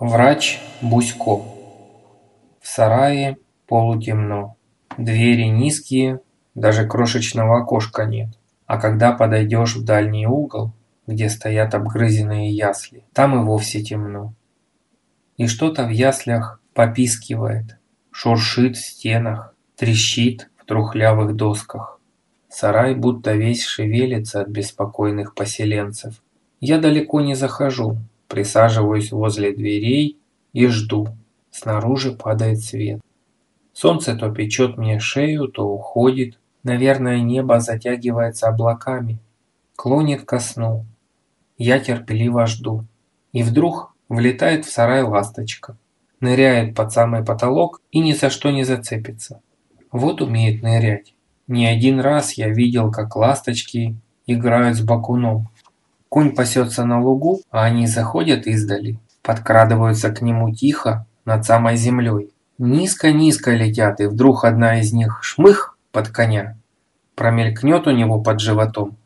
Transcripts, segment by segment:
Врач Бусько. В сарае полутемно. Двери низкие, даже крошечного окошка нет. А когда подойдешь в дальний угол, где стоят обгрызенные ясли, там и вовсе темно. И что-то в яслях попискивает, шуршит в стенах, трещит в трухлявых досках. Сарай будто весь шевелится от беспокойных поселенцев. Я далеко не захожу, Присаживаюсь возле дверей и жду. Снаружи падает свет. Солнце то печет мне шею, то уходит. Наверное, небо затягивается облаками. Клонит ко сну. Я терпеливо жду. И вдруг влетает в сарай ласточка. Ныряет под самый потолок и ни за что не зацепится. Вот умеет нырять. Не один раз я видел, как ласточки играют с бакуном. Конь пасется на лугу, а они заходят издали, подкрадываются к нему тихо, над самой землей. Низко-низко летят, и вдруг одна из них шмых под коня, промелькнет у него под животом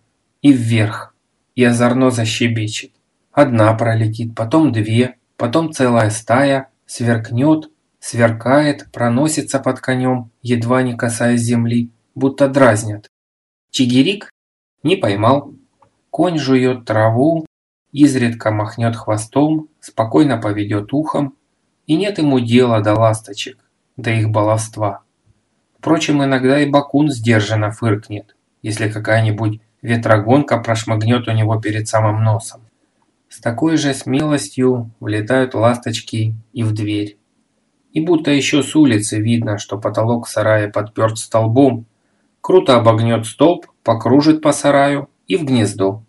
и вверх, и озорно защебечет. Одна пролетит, потом две, потом целая стая, сверкнет, сверкает, проносится под конем, едва не касаясь земли, будто дразнят. Чигирик не поймал, Конь жует траву, изредка махнет хвостом, спокойно поведет ухом, и нет ему дела до ласточек, до их баловства. Впрочем, иногда и бакун сдержанно фыркнет, если какая-нибудь ветрогонка прошмыгнет у него перед самым носом. С такой же смелостью влетают ласточки и в дверь. И будто еще с улицы видно, что потолок сарая подперт столбом, круто обогнет столб, покружит по сараю и в гнездо.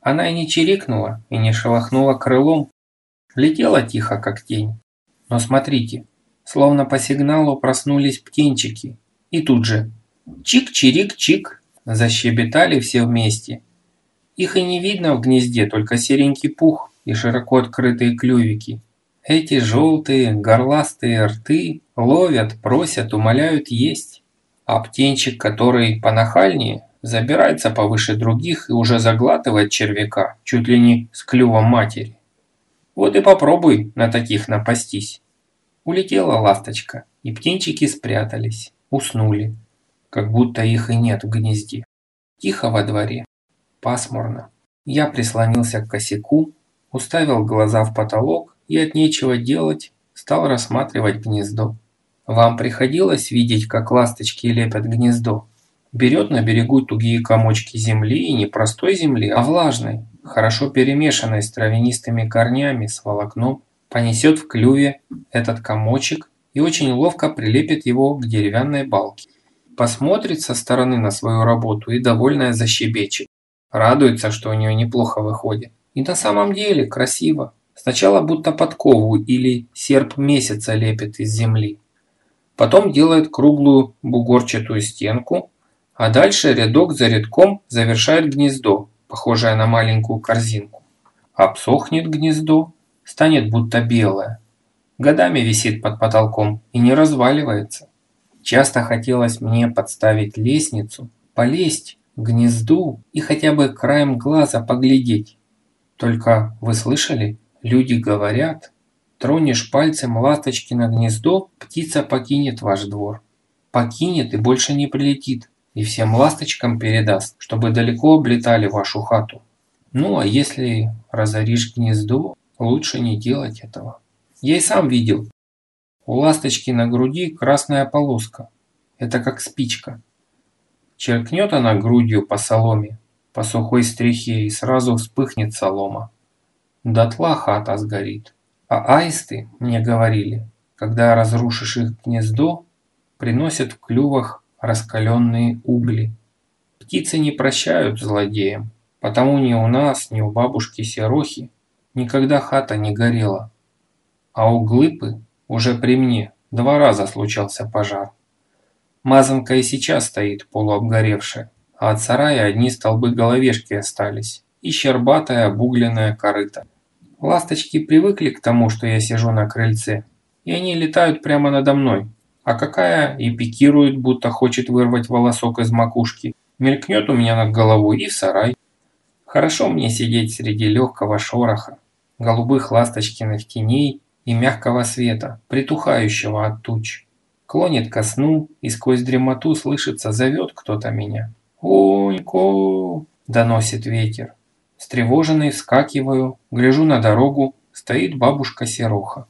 Она и не чирикнула, и не шелохнула крылом. Летела тихо, как тень. Но смотрите, словно по сигналу проснулись птенчики. И тут же чик-чирик-чик защебетали все вместе. Их и не видно в гнезде, только серенький пух и широко открытые клювики. Эти желтые горластые рты ловят, просят, умоляют есть. А птенчик, который понахальнее, забирается повыше других и уже заглатывает червяка, чуть ли не с клювом матери. Вот и попробуй на таких напастись. Улетела ласточка, и птенчики спрятались, уснули, как будто их и нет в гнезде. Тихо во дворе, пасмурно. Я прислонился к косяку, уставил глаза в потолок и от нечего делать стал рассматривать гнездо. Вам приходилось видеть, как ласточки лепят гнездо? Берет на берегу тугие комочки земли, и не простой земли, а влажной, хорошо перемешанной с травянистыми корнями, с волокном, понесет в клюве этот комочек и очень ловко прилепит его к деревянной балке. Посмотрит со стороны на свою работу и довольная защебечет. Радуется, что у нее неплохо выходит. И на самом деле красиво. Сначала будто подкову или серп месяца лепит из земли. Потом делает круглую бугорчатую стенку, а дальше рядок за рядком завершает гнездо, похожее на маленькую корзинку. Обсохнет гнездо, станет будто белое. Годами висит под потолком и не разваливается. Часто хотелось мне подставить лестницу, полезть к гнезду и хотя бы краем глаза поглядеть. Только вы слышали? Люди говорят, тронешь пальцем ласточки на гнездо, птица покинет ваш двор. Покинет и больше не прилетит и всем ласточкам передаст, чтобы далеко облетали вашу хату. Ну а если разоришь гнездо, лучше не делать этого. Я и сам видел. У ласточки на груди красная полоска. Это как спичка. Черкнет она грудью по соломе, по сухой стрихе и сразу вспыхнет солома. Дотла хата сгорит. А аисты, мне говорили, когда разрушишь их гнездо, приносят в клювах раскаленные угли. Птицы не прощают злодеям, потому ни у нас, ни у бабушки Серохи никогда хата не горела. А у Глыпы уже при мне два раза случался пожар. Мазанка и сейчас стоит полуобгоревшая, а от сарая одни столбы головешки остались и щербатая обугленная корыта. Ласточки привыкли к тому, что я сижу на крыльце, и они летают прямо надо мной, а какая и пикирует, будто хочет вырвать волосок из макушки. Мелькнет у меня над головой и в сарай. Хорошо мне сидеть среди легкого шороха, голубых ласточкиных теней и мягкого света, притухающего от туч. Клонит ко сну, и сквозь дремоту слышится, зовет кто-то меня. «Онько!» – доносит ветер. Встревоженный вскакиваю, гляжу на дорогу, стоит бабушка Сероха.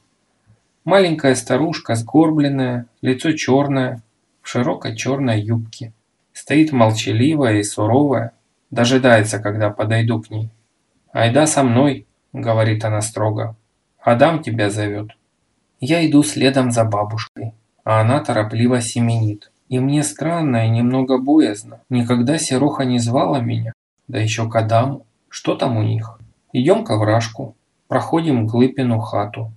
Маленькая старушка, сгорбленная, лицо черное, в широкой черной юбке. Стоит молчаливая и суровая, дожидается, когда подойду к ней. «Айда со мной», — говорит она строго. «Адам тебя зовет». Я иду следом за бабушкой, а она торопливо семенит. И мне странно и немного боязно. Никогда Сероха не звала меня, да еще к Адаму. Что там у них? Идем к овражку, проходим Глыпину хату.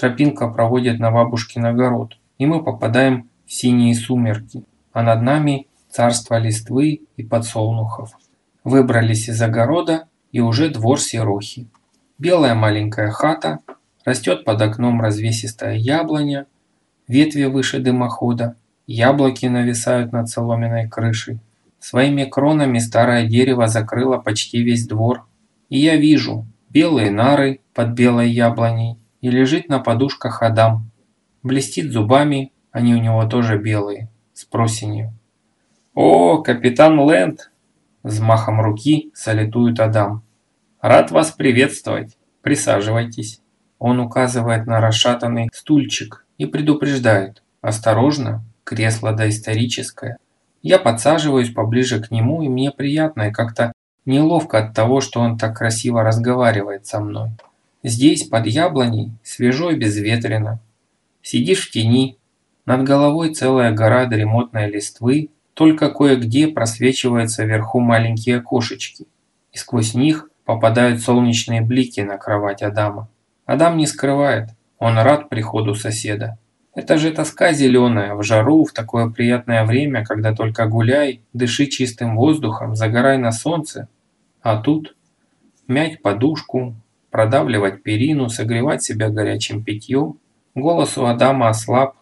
Тропинка проводит на бабушкин огород, и мы попадаем в синие сумерки, а над нами царство листвы и подсолнухов. Выбрались из огорода, и уже двор Серохи. Белая маленькая хата, растет под окном развесистая яблоня, ветви выше дымохода, яблоки нависают над соломенной крышей. Своими кронами старое дерево закрыло почти весь двор. И я вижу белые нары под белой яблоней, и лежит на подушках Адам. Блестит зубами, они у него тоже белые, с просенью. «О, капитан Лэнд!» Взмахом руки салютует Адам. «Рад вас приветствовать. Присаживайтесь». Он указывает на расшатанный стульчик и предупреждает. «Осторожно, кресло доисторическое». Я подсаживаюсь поближе к нему, и мне приятно и как-то неловко от того, что он так красиво разговаривает со мной. Здесь, под яблоней, свежо и безветренно. Сидишь в тени, над головой целая гора дремотной листвы, только кое-где просвечиваются вверху маленькие окошечки, и сквозь них попадают солнечные блики на кровать Адама. Адам не скрывает, он рад приходу соседа. Это же тоска зеленая, в жару, в такое приятное время, когда только гуляй, дыши чистым воздухом, загорай на солнце. А тут мять подушку, продавливать перину, согревать себя горячим питьем. Голос у Адама ослаб,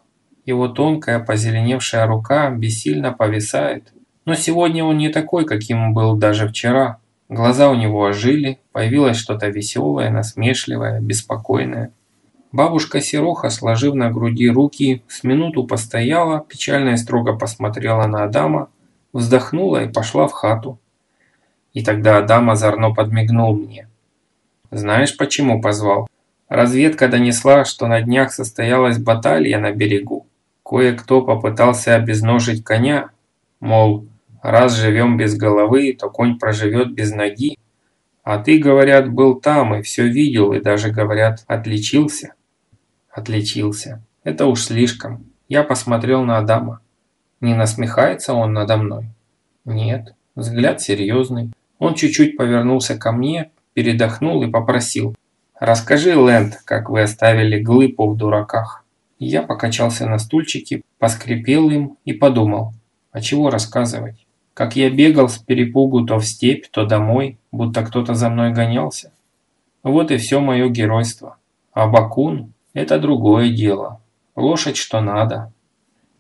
его тонкая позеленевшая рука бессильно повисает. Но сегодня он не такой, каким был даже вчера. Глаза у него ожили, появилось что-то веселое, насмешливое, беспокойное. Бабушка Сероха, сложив на груди руки, с минуту постояла, печально и строго посмотрела на Адама, вздохнула и пошла в хату. И тогда Адам озорно подмигнул мне. Знаешь, почему позвал? Разведка донесла, что на днях состоялась баталия на берегу. Кое-кто попытался обезножить коня, мол, раз живем без головы, то конь проживет без ноги. А ты, говорят, был там и все видел, и даже, говорят, отличился. Отличился. Это уж слишком. Я посмотрел на Адама. Не насмехается он надо мной? Нет. Взгляд серьезный. Он чуть-чуть повернулся ко мне, передохнул и попросил. «Расскажи, Лэнд, как вы оставили глыпу в дураках». Я покачался на стульчике, поскрипел им и подумал, а чего рассказывать? Как я бегал с перепугу то в степь, то домой, будто кто-то за мной гонялся. Вот и все мое геройство. А Бакун – это другое дело. Лошадь что надо.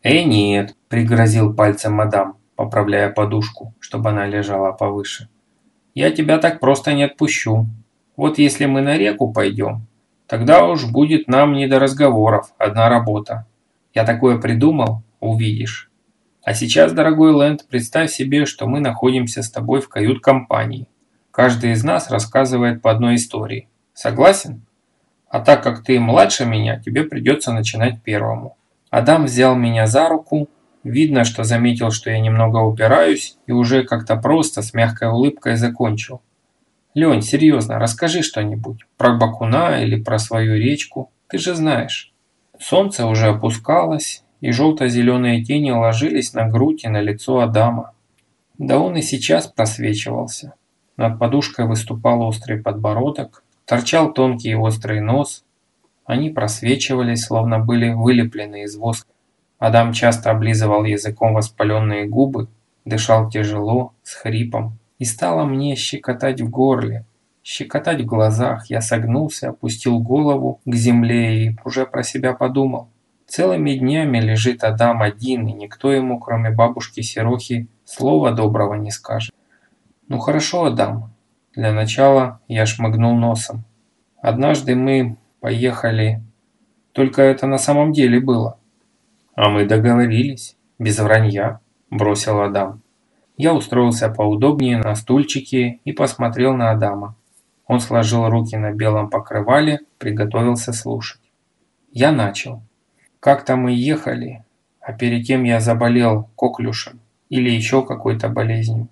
«Э, нет», – пригрозил пальцем мадам, поправляя подушку, чтобы она лежала повыше. Я тебя так просто не отпущу. Вот если мы на реку пойдем, тогда уж будет нам не до разговоров, одна работа. Я такое придумал, увидишь. А сейчас, дорогой Лэнд, представь себе, что мы находимся с тобой в кают-компании. Каждый из нас рассказывает по одной истории. Согласен? А так как ты младше меня, тебе придется начинать первому. Адам взял меня за руку, Видно, что заметил, что я немного упираюсь, и уже как-то просто, с мягкой улыбкой закончил. «Лень, серьезно, расскажи что-нибудь. Про Бакуна или про свою речку. Ты же знаешь». Солнце уже опускалось, и желто-зеленые тени ложились на грудь и на лицо Адама. Да он и сейчас просвечивался. Над подушкой выступал острый подбородок, торчал тонкий и острый нос. Они просвечивались, словно были вылеплены из воска. Адам часто облизывал языком воспаленные губы, дышал тяжело, с хрипом. И стало мне щекотать в горле, щекотать в глазах. Я согнулся, опустил голову к земле и уже про себя подумал. Целыми днями лежит Адам один, и никто ему, кроме бабушки Серохи, слова доброго не скажет. Ну хорошо, Адам. Для начала я шмыгнул носом. Однажды мы поехали Только это на самом деле было. А мы договорились, без вранья, бросил Адам. Я устроился поудобнее на стульчике и посмотрел на Адама. Он сложил руки на белом покрывале, приготовился слушать. Я начал. Как-то мы ехали, а перед тем я заболел коклюшем или еще какой-то болезнью.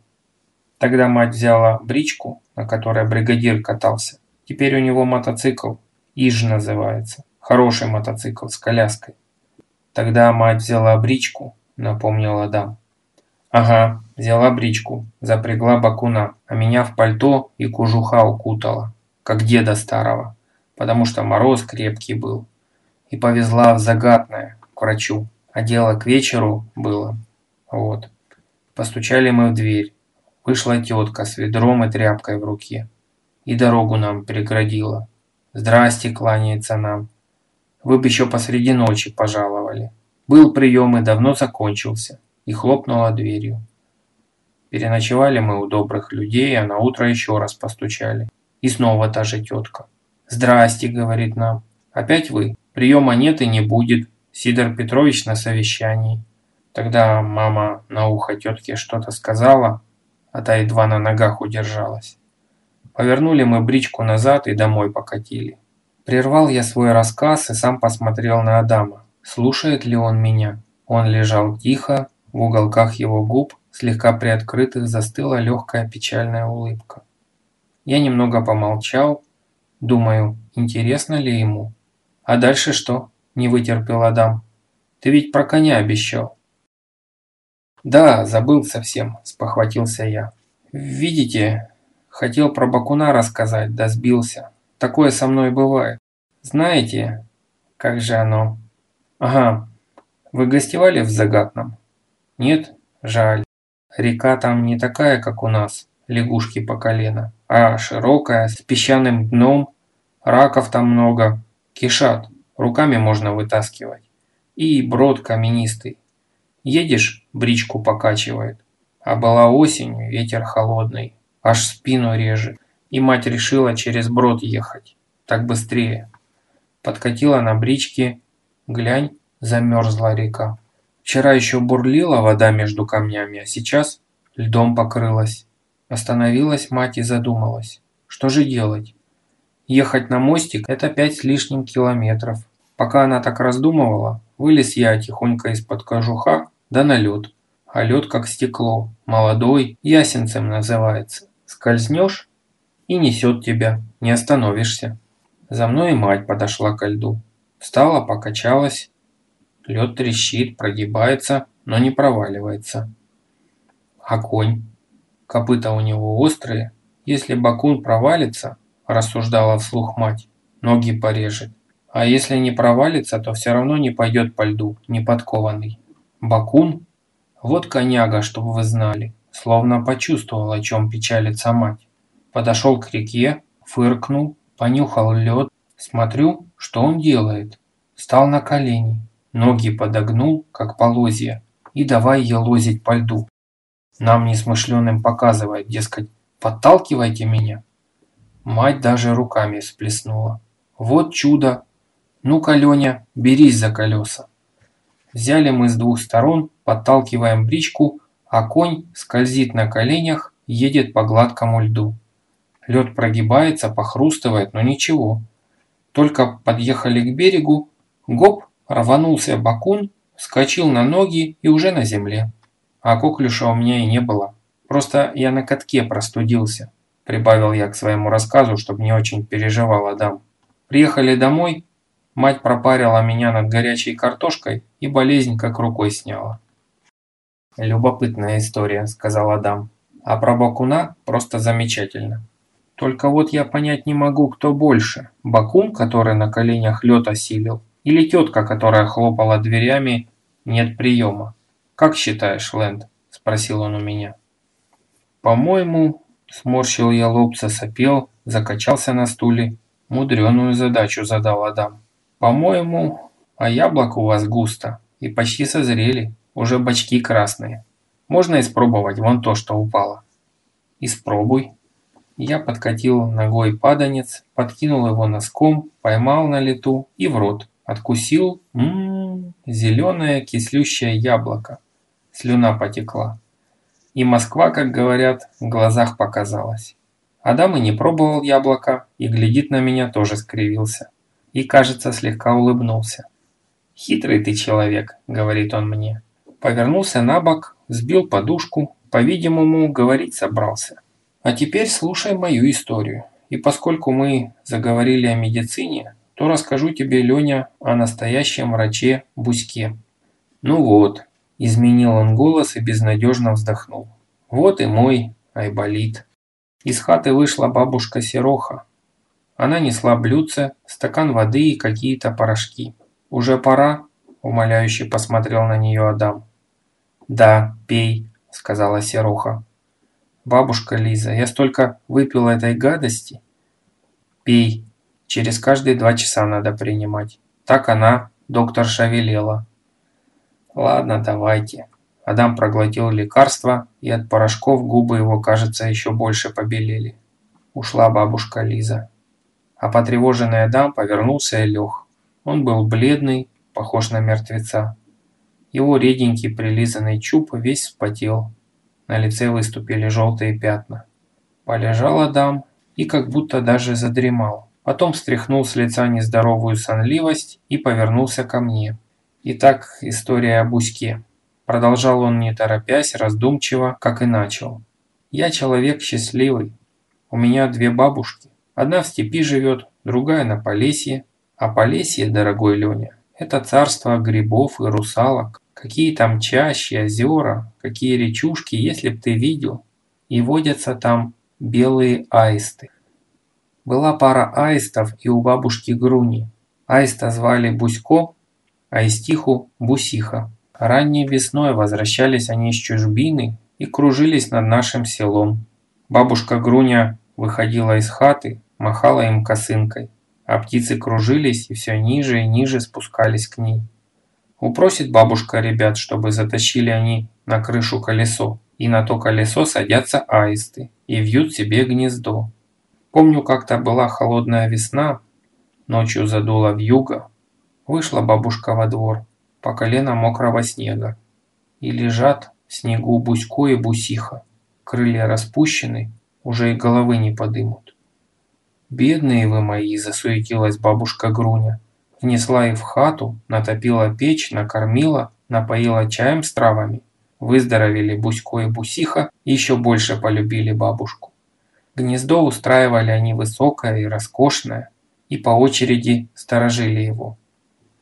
Тогда мать взяла бричку, на которой бригадир катался. Теперь у него мотоцикл, Иж называется. Хороший мотоцикл с коляской. Тогда мать взяла бричку, напомнил Адам. Ага, взяла бричку, запрягла бакуна, а меня в пальто и кожуха укутала, как деда старого, потому что мороз крепкий был. И повезла в Загатное, к врачу, а дело к вечеру было. Вот. Постучали мы в дверь. Вышла тетка с ведром и тряпкой в руке. И дорогу нам переградила. Здрасте, кланяется нам. Вы бы еще посреди ночи пожаловали. Был прием и давно закончился. И хлопнула дверью. Переночевали мы у добрых людей, а на утро еще раз постучали. И снова та же тетка. «Здрасте», — говорит нам. «Опять вы? Приема нет и не будет. Сидор Петрович на совещании». Тогда мама на ухо тетке что-то сказала, а та едва на ногах удержалась. Повернули мы бричку назад и домой покатили. Прервал я свой рассказ и сам посмотрел на Адама. Слушает ли он меня? Он лежал тихо, в уголках его губ, слегка приоткрытых, застыла легкая печальная улыбка. Я немного помолчал, думаю, интересно ли ему. А дальше что? Не вытерпел Адам. Ты ведь про коня обещал. «Да, забыл совсем», – спохватился я. «Видите, хотел про Бакуна рассказать, да сбился. Такое со мной бывает. Знаете, как же оно...» «Ага, вы гостевали в Загатном?» «Нет? Жаль. Река там не такая, как у нас, лягушки по колено, а широкая, с песчаным дном, раков там много, кишат, руками можно вытаскивать. И брод каменистый, Едешь, бричку покачивает. А была осень, ветер холодный, аж спину режет. И мать решила через брод ехать. Так быстрее. Подкатила на бричке. Глянь, замерзла река. Вчера еще бурлила вода между камнями, а сейчас льдом покрылась. Остановилась мать и задумалась. Что же делать? Ехать на мостик – это пять с лишним километров. Пока она так раздумывала, вылез я тихонько из-под кожуха да на лед. А лед как стекло, молодой, ясенцем называется. Скользнешь и несет тебя, не остановишься. За мной мать подошла ко льду. Встала, покачалась. Лед трещит, прогибается, но не проваливается. А конь? Копыта у него острые. Если бакун провалится, рассуждала вслух мать, ноги порежет. А если не провалится, то все равно не пойдет по льду, не подкованный. Бакун? Вот коняга, чтобы вы знали. Словно почувствовал, о чем печалится мать. Подошел к реке, фыркнул, понюхал лед. Смотрю, что он делает. Стал на колени, ноги подогнул, как полозья, и давай елозить по льду. Нам несмышленым показывает, дескать, подталкивайте меня. Мать даже руками всплеснула. Вот чудо! Ну-ка, Леня, берись за колеса. Взяли мы с двух сторон, подталкиваем бричку, а конь скользит на коленях, едет по гладкому льду. Лед прогибается, похрустывает, но ничего. Только подъехали к берегу, гоп, рванулся бакун, вскочил на ноги и уже на земле. А коклюша у меня и не было. Просто я на катке простудился, прибавил я к своему рассказу, чтобы не очень переживал Адам. Приехали домой, Мать пропарила меня над горячей картошкой, и болезнь как рукой сняла. «Любопытная история», – сказал Адам. «А про Бакуна просто замечательно. Только вот я понять не могу, кто больше. Бакун, который на коленях лед осилил, или тетка, которая хлопала дверями «нет приема». «Как считаешь, Лэнд?» – спросил он у меня. «По-моему...» – сморщил я лоб, засопел, закачался на стуле. Мудреную задачу задал Адам. По-моему, а яблок у вас густо и почти созрели, уже бочки красные. Можно испробовать вон то, что упало. Испробуй. Я подкатил ногой паданец, подкинул его носком, поймал на лету и в рот. Откусил, ммм, зеленое кислющее яблоко. Слюна потекла. И Москва, как говорят, в глазах показалась. Адам и не пробовал яблоко, и глядит на меня тоже скривился. И, кажется, слегка улыбнулся. «Хитрый ты человек», — говорит он мне. Повернулся на бок, сбил подушку, по-видимому, говорить собрался. А теперь слушай мою историю. И поскольку мы заговорили о медицине, то расскажу тебе, Леня, о настоящем враче Буське. Ну вот, изменил он голос и безнадежно вздохнул. Вот и мой Айболит. Из хаты вышла бабушка Сероха. Она несла блюдце, стакан воды и какие-то порошки. «Уже пора?» – умоляюще посмотрел на нее Адам. «Да, пей», – сказала Сероха. «Бабушка Лиза, я столько выпила этой гадости». «Пей. Через каждые два часа надо принимать. Так она, доктор велела». «Ладно, давайте». Адам проглотил лекарство, и от порошков губы его, кажется, еще больше побелели. Ушла бабушка Лиза. А потревоженный Адам повернулся и лег. Он был бледный, похож на мертвеца. Его реденький прилизанный чуб весь вспотел. На лице выступили желтые пятна. Полежал Адам и как будто даже задремал. Потом стряхнул с лица нездоровую сонливость и повернулся ко мне. Итак, история о Буське. Продолжал он не торопясь, раздумчиво, как и начал. Я человек счастливый. У меня две бабушки. Одна в степи живет, другая на Полесье. А Полесье, дорогой Леня, это царство грибов и русалок. Какие там чащи, озера, какие речушки, если б ты видел. И водятся там белые аисты. Была пара аистов и у бабушки Груни. Аиста звали Бусько, а Истиху – Бусиха. Ранней весной возвращались они с чужбины и кружились над нашим селом. Бабушка Груня выходила из хаты, махала им косынкой, а птицы кружились и все ниже и ниже спускались к ней. Упросит бабушка ребят, чтобы затащили они на крышу колесо, и на то колесо садятся аисты и вьют себе гнездо. Помню, как-то была холодная весна, ночью задуло вьюга. Вышла бабушка во двор, по колено мокрого снега. И лежат в снегу Бусько и Бусиха. Крылья распущены, уже и головы не подымут. «Бедные вы мои!» – засуетилась бабушка Груня. Внесла их в хату, натопила печь, накормила, напоила чаем с травами. Выздоровели Бусько и Бусиха и еще больше полюбили бабушку. Гнездо устраивали они высокое и роскошное, и по очереди сторожили его.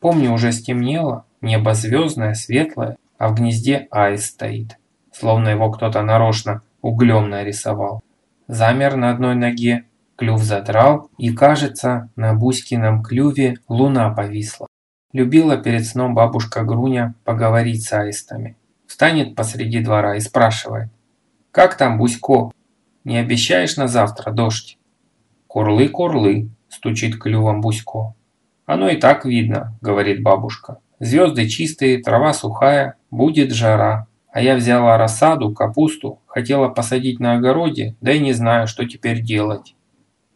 Помню, уже стемнело, небо звездное, светлое, а в гнезде аист стоит, словно его кто-то нарочно углем нарисовал. Замер на одной ноге, Клюв задрал, и, кажется, на Буськином клюве луна повисла. Любила перед сном бабушка Груня поговорить с аистами. Встанет посреди двора и спрашивает. «Как там, Бусько? Не обещаешь на завтра дождь?» «Курлы-курлы», – стучит клювом Бусько. «Оно и так видно», – говорит бабушка. «Звезды чистые, трава сухая, будет жара. А я взяла рассаду, капусту, хотела посадить на огороде, да и не знаю, что теперь делать».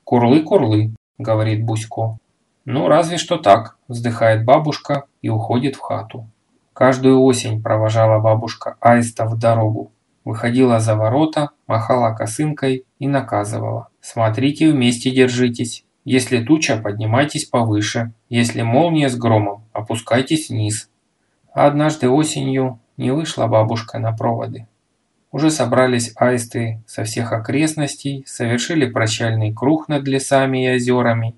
«Курлы-курлы», – говорит Бусько. «Ну, разве что так», – вздыхает бабушка и уходит в хату. Каждую осень провожала бабушка Аиста в дорогу. Выходила за ворота, махала косынкой и наказывала. «Смотрите, вместе держитесь. Если туча, поднимайтесь повыше. Если молния с громом, опускайтесь вниз». А однажды осенью не вышла бабушка на проводы. Уже собрались аисты со всех окрестностей, совершили прощальный круг над лесами и озерами,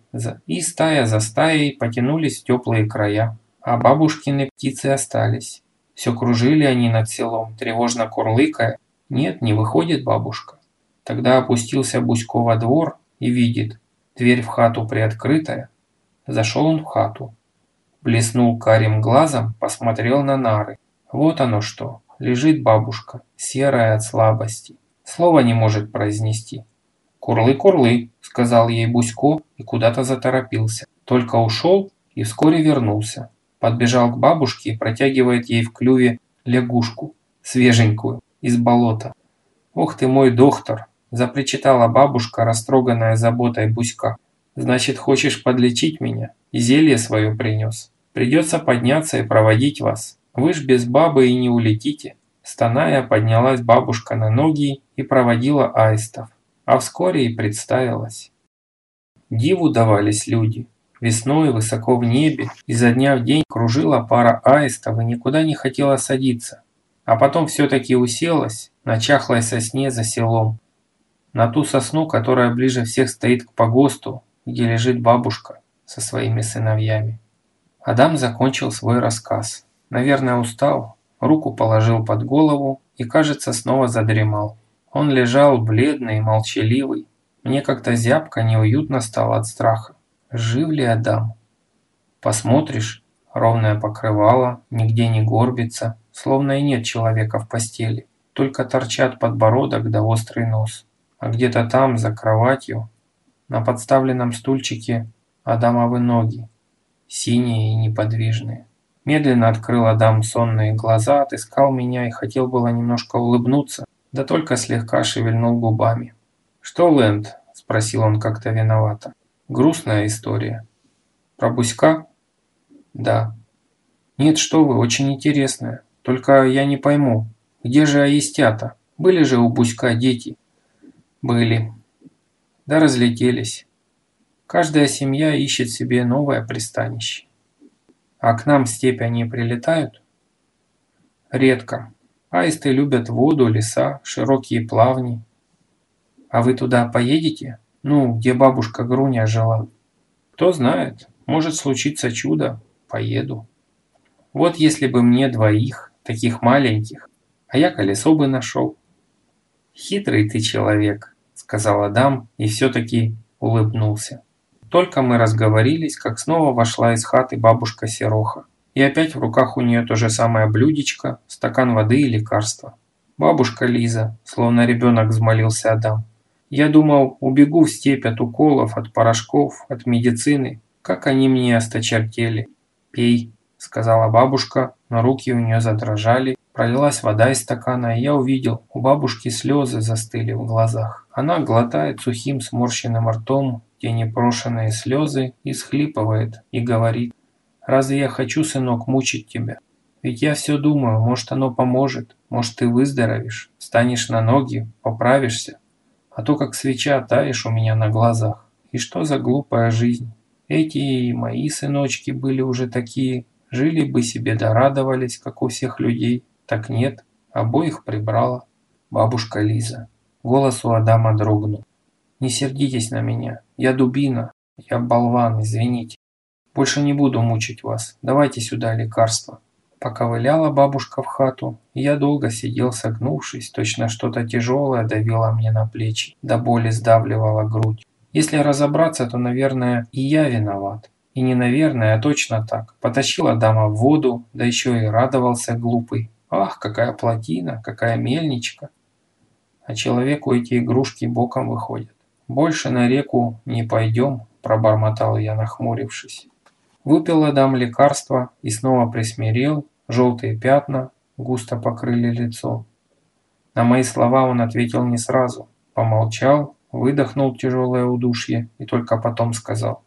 и стая за стаей потянулись в теплые края. А бабушкины птицы остались. Все кружили они над селом, тревожно курлыкая. Нет, не выходит бабушка. Тогда опустился Бусько во двор и видит, дверь в хату приоткрытая. Зашел он в хату. Блеснул карим глазом, посмотрел на нары. Вот оно что, лежит бабушка, серая от слабости. Слова не может произнести. «Курлы-курлы», — сказал ей Бусько и куда-то заторопился. Только ушел и вскоре вернулся. Подбежал к бабушке и протягивает ей в клюве лягушку, свеженькую, из болота. «Ох ты мой доктор!» – запричитала бабушка, растроганная заботой Буська. «Значит, хочешь подлечить меня?» И зелье свое принес. Придется подняться и проводить вас. Вы ж без бабы и не улетите. Стоная, поднялась бабушка на ноги и проводила аистов, а вскоре и представилась. Диву давались люди. Весной высоко в небе изо дня в день кружила пара аистов и никуда не хотела садиться. А потом все-таки уселась на чахлой сосне за селом. На ту сосну, которая ближе всех стоит к погосту, где лежит бабушка со своими сыновьями. Адам закончил свой рассказ. Наверное, устал, руку положил под голову и, кажется, снова задремал. Он лежал бледный и молчаливый, мне как-то зябко, неуютно стало от страха. Жив ли Адам? Посмотришь, ровное покрывало, нигде не горбится, словно и нет человека в постели. Только торчат подбородок да острый нос. А где-то там, за кроватью, на подставленном стульчике Адамовы ноги, синие и неподвижные. Медленно открыл Адам сонные глаза, отыскал меня и хотел было немножко улыбнуться, да только слегка шевельнул губами. «Что, Лэнд?» – спросил он как-то виновато. «Грустная история». «Про Буська?» «Да». «Нет, что вы, очень интересная. Только я не пойму, где же аистята? Были же у Буська дети?» «Были». «Да разлетелись. Каждая семья ищет себе новое пристанище». «А к нам в степь они прилетают?» «Редко. Аисты любят воду, леса, широкие плавни, а вы туда поедете? Ну, где бабушка Груня жила? Кто знает, может случиться чудо. Поеду. Вот если бы мне двоих, таких маленьких, а я колесо бы нашел. Хитрый ты человек, сказал Адам и все-таки улыбнулся. Только мы разговорились, как снова вошла из хаты бабушка Сероха. И опять в руках у нее то же самое блюдечко, стакан воды и лекарства. «Бабушка Лиза», словно ребенок взмолился Адам, я думал, убегу в степь от уколов, от порошков, от медицины. Как они мне осточертели. «Пей», – сказала бабушка, но руки у нее задрожали. Пролилась вода из стакана, и я увидел, у бабушки слезы застыли в глазах. Она глотает сухим сморщенным ртом те непрошенные слезы и схлипывает, и говорит, «Разве я хочу, сынок, мучить тебя? Ведь я все думаю, может оно поможет, может ты выздоровеешь, станешь на ноги, поправишься а то как свеча таешь у меня на глазах. И что за глупая жизнь? Эти мои сыночки были уже такие, жили бы себе да радовались, как у всех людей. Так нет, обоих прибрала. Бабушка Лиза. Голос у Адама дрогнул. Не сердитесь на меня, я дубина, я болван, извините. Больше не буду мучить вас, давайте сюда лекарства. Поковыляла бабушка в хату, я долго сидел согнувшись, точно что-то тяжелое давило мне на плечи, до боли сдавливало грудь. Если разобраться, то, наверное, и я виноват. И не наверное, а точно так. Потащила дама в воду, да еще и радовался глупый. Ах, какая плотина, какая мельничка. А человеку эти игрушки боком выходят. Больше на реку не пойдем, пробормотал я, нахмурившись. Выпил Адам лекарство и снова присмирел, желтые пятна густо покрыли лицо. На мои слова он ответил не сразу, помолчал, выдохнул тяжелое удушье и только потом сказал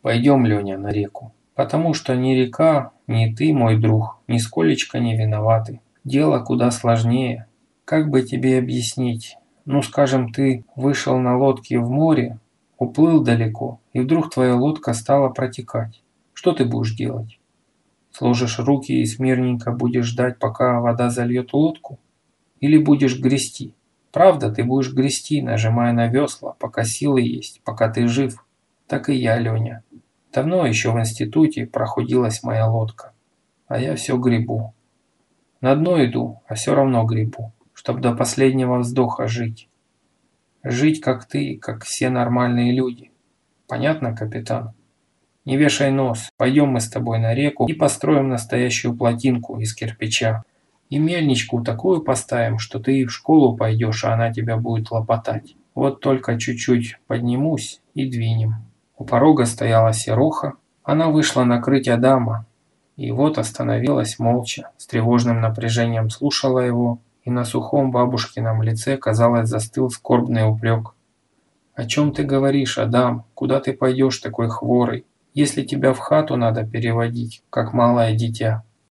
«Пойдем, Леня, на реку, потому что ни река, ни ты, мой друг, нисколечко не виноваты. Дело куда сложнее. Как бы тебе объяснить? Ну, скажем, ты вышел на лодке в море, уплыл далеко, и вдруг твоя лодка стала протекать. Что ты будешь делать? Сложишь руки и смирненько будешь ждать, пока вода зальет лодку? Или будешь грести? Правда, ты будешь грести, нажимая на весла, пока силы есть, пока ты жив. Так и я, Леня. Давно еще в институте проходилась моя лодка. А я все гребу. На дно иду, а все равно гребу, чтоб до последнего вздоха жить. Жить, как ты, как все нормальные люди. Понятно, капитан? Не вешай нос, пойдем мы с тобой на реку и построим настоящую плотинку из кирпича. И мельничку такую поставим, что ты в школу пойдешь, а она тебя будет лопотать. Вот только чуть-чуть поднимусь и двинем. У порога стояла сероха. Она вышла накрыть Адама. И вот остановилась молча, с тревожным напряжением слушала его, и на сухом бабушкином лице, казалось, застыл скорбный упрек. «О чем ты говоришь, Адам? Куда ты пойдешь такой хворый? если тебя в хату надо переводить, как малое дитя.